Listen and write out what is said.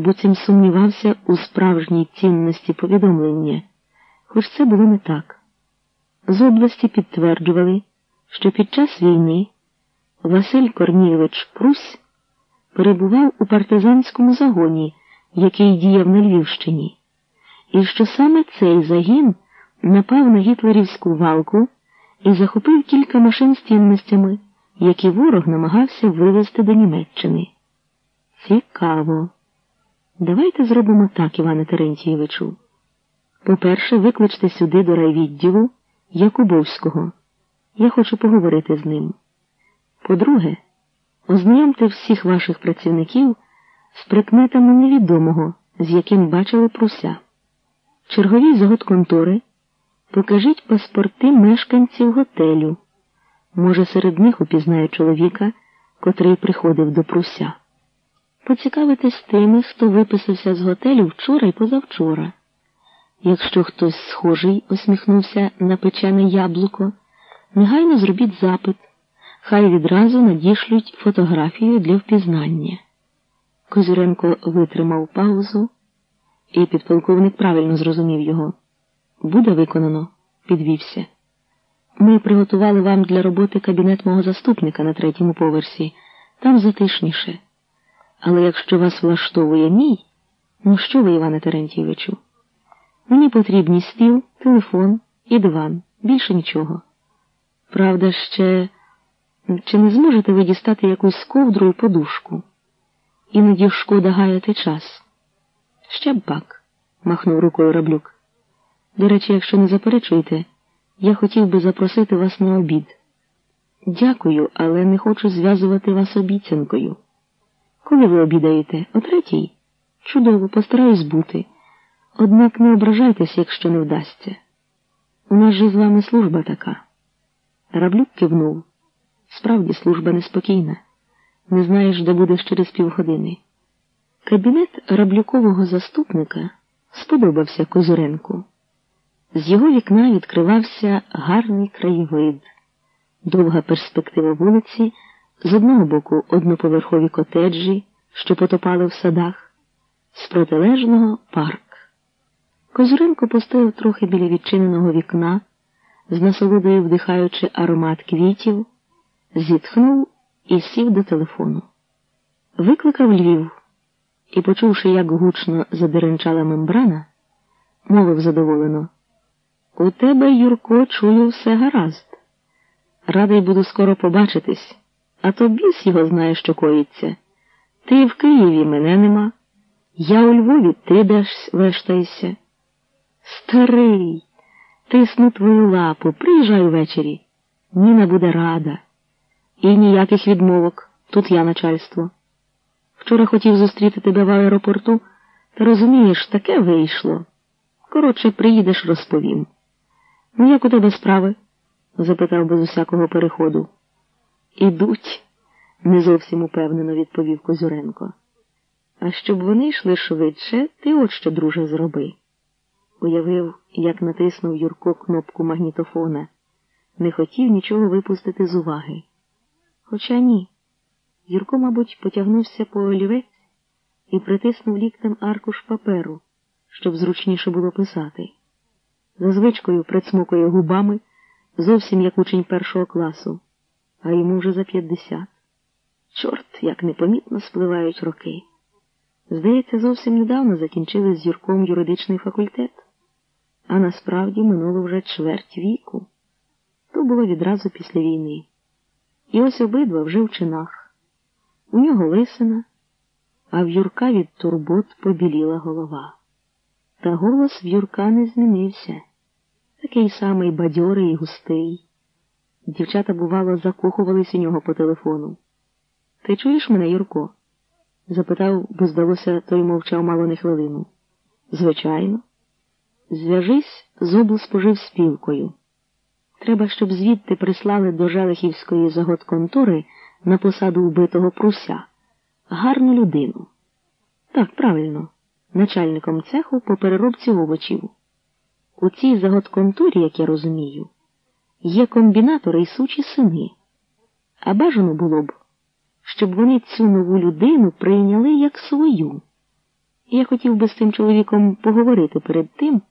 буцім сумнівався у справжній цінності повідомлення, хоч це було не так. З області підтверджували, що під час війни Василь Корнійович Прусь перебував у партизанському загоні, який діяв на Львівщині, і що саме цей загін напав на гітлерівську валку і захопив кілька машин з цінностями, які ворог намагався вивезти до Німеччини. Цікаво. Давайте зробимо так, Іване Терентійовичу. По-перше, викличте сюди до райвідділу Якубовського. Я хочу поговорити з ним. По-друге, ознайомте всіх ваших працівників з прикметами невідомого, з яким бачили пруся. Черговій загодконтори покажіть паспорти мешканців готелю. Може, серед них упізнає чоловіка, котрий приходив до пруся. Поцікавитись тими, хто виписався з готелю вчора і позавчора. Якщо хтось схожий усміхнувся на печене яблуко, негайно зробіть запит, хай відразу надішлють фотографію для впізнання. Козюренко витримав паузу, і підполковник правильно зрозумів його. Буде виконано, підвівся. Ми приготували вам для роботи кабінет мого заступника на третьому поверсі, там затишніше. Але якщо вас влаштовує мій, ну що ви, Іване Терентійовичу? Мені потрібні стіл, телефон і диван, більше нічого. Правда, ще чи не зможете ви дістати якусь ковдру і подушку? Іноді шкода гаяти час. Ще б пак, махнув рукою раблюк. До речі, якщо не заперечуєте, я хотів би запросити вас на обід. Дякую, але не хочу зв'язувати вас обіцянкою. Коли ви обідаєте? О третій? Чудово, постараюсь бути. Однак не ображайтесь, якщо не вдасться. У нас же з вами служба така. Раблюк кивнув. Справді служба неспокійна. Не знаєш, де будеш через півгодини. Кабінет раблюкового заступника сподобався Козуренку. З його вікна відкривався гарний краєвид, довга перспектива вулиці, з одного боку одноповерхові котеджі, що потопали в садах, з протилежного парк. Козуренко постояв трохи біля відчиненого вікна, з насолодою вдихаючи аромат квітів, зітхнув і сів до телефону. Викликав Львів і, почувши, як гучно задеренчала мембрана, мовив задоволено. У тебе, Юрко, чую, все гаразд. Радий буду скоро побачитись, а то біс його знає, що коїться. Ти в Києві мене нема. Я у Львові ти десь вештаєшся. Старий, тисну твою лапу, приїжджай ввечері. Ніна буде рада. І ніяких відмовок. Тут я начальство. Вчора хотів зустріти тебе в аеропорту, та розумієш, таке вийшло. Коротше, приїдеш, розповім. Ну, як у тебе справи? запитав без усякого переходу. Ідуть, не зовсім упевнено відповів Козюренко. А щоб вони йшли швидше, ти от що, друже, зроби. Уявив, як натиснув Юрко кнопку магнітофона, не хотів нічого випустити з уваги. Хоча ні. Юрко, мабуть, потягнувся по олівець і притиснув ліктем аркуш паперу, щоб зручніше було писати. За звичкою прицмокує губами, зовсім як учень першого класу, а йому вже за п'ятдесят. Чорт, як непомітно спливають роки. Здається, зовсім недавно закінчили з Юрком юридичний факультет, а насправді минуло вже чверть віку. То було відразу після війни. І ось обидва вже в чинах. У нього лисина, а в Юрка від турбот побіліла голова. Та голос в Юрка не змінився. Такий самий бадьорий і густий. Дівчата, бувало, закохувались у нього по телефону. Ти чуєш мене, Юрко? запитав, бо здалося, той мовчав мало не хвилину. Звичайно. Зв'яжись з облспоживспілкою. Треба, щоб звідти прислали до Желехівської загодконтори на посаду вбитого пруся. Гарну людину. Так, правильно, начальником цеху по переробці овочів. У цій загодконторі, як я розумію, є комбінатори і сучі сини. А бажано було б, щоб вони цю нову людину прийняли як свою. Я хотів би з цим чоловіком поговорити перед тим,